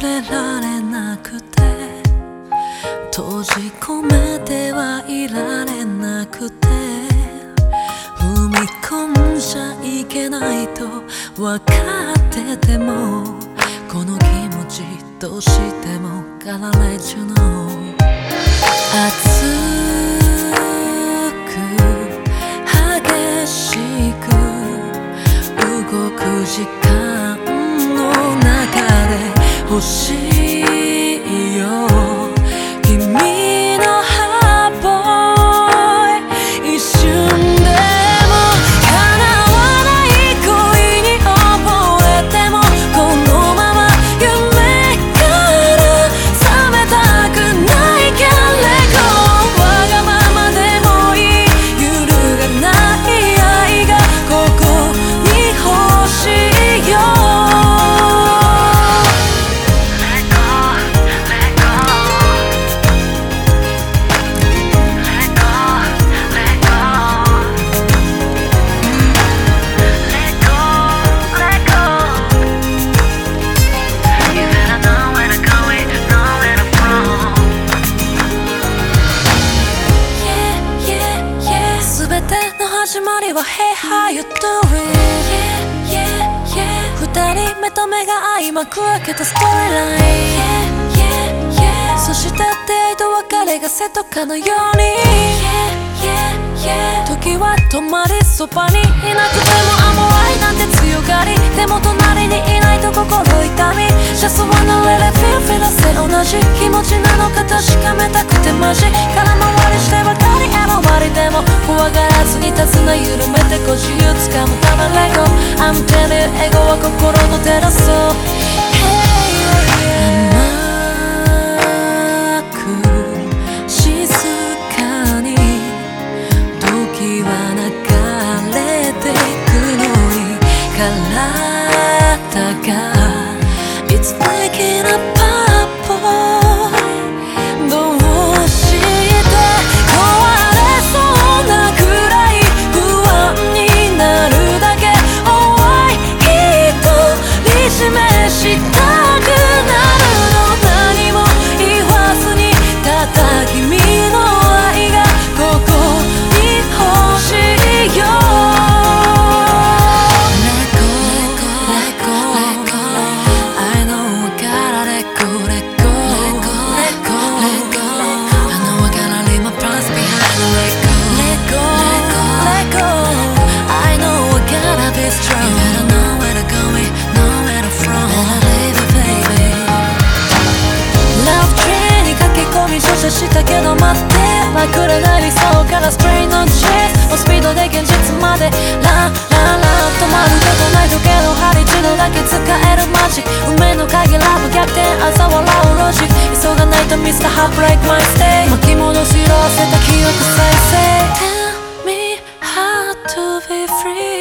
れられなくて。閉じ込めてはいられなくて。踏み込んじゃいけないと分かっててもこの気持ちどうしてもかられちゅうの。熱い二人目と目が合いまく開けたストーリーライン。そして出会いと別れが瀬戸かのように。時は止まりそばに。じ気持ちなのか確かめたくてマジ。空回りしてばかりへの終わりでも怖がらずに手綱緩めてこ自由つかむため Let go I'm telling you エゴは心のテラスを。Hey, 甘く静かに時は流れてくのに体がしたけど待ってまくれない理想から Straight on chase もスピードで現実までランランラン止まることない時計の針一度だけ使えるマジ運命の鍵ラブ逆転朝笑うロジック急がないと Mr. Heartbreak My Stay 巻 be free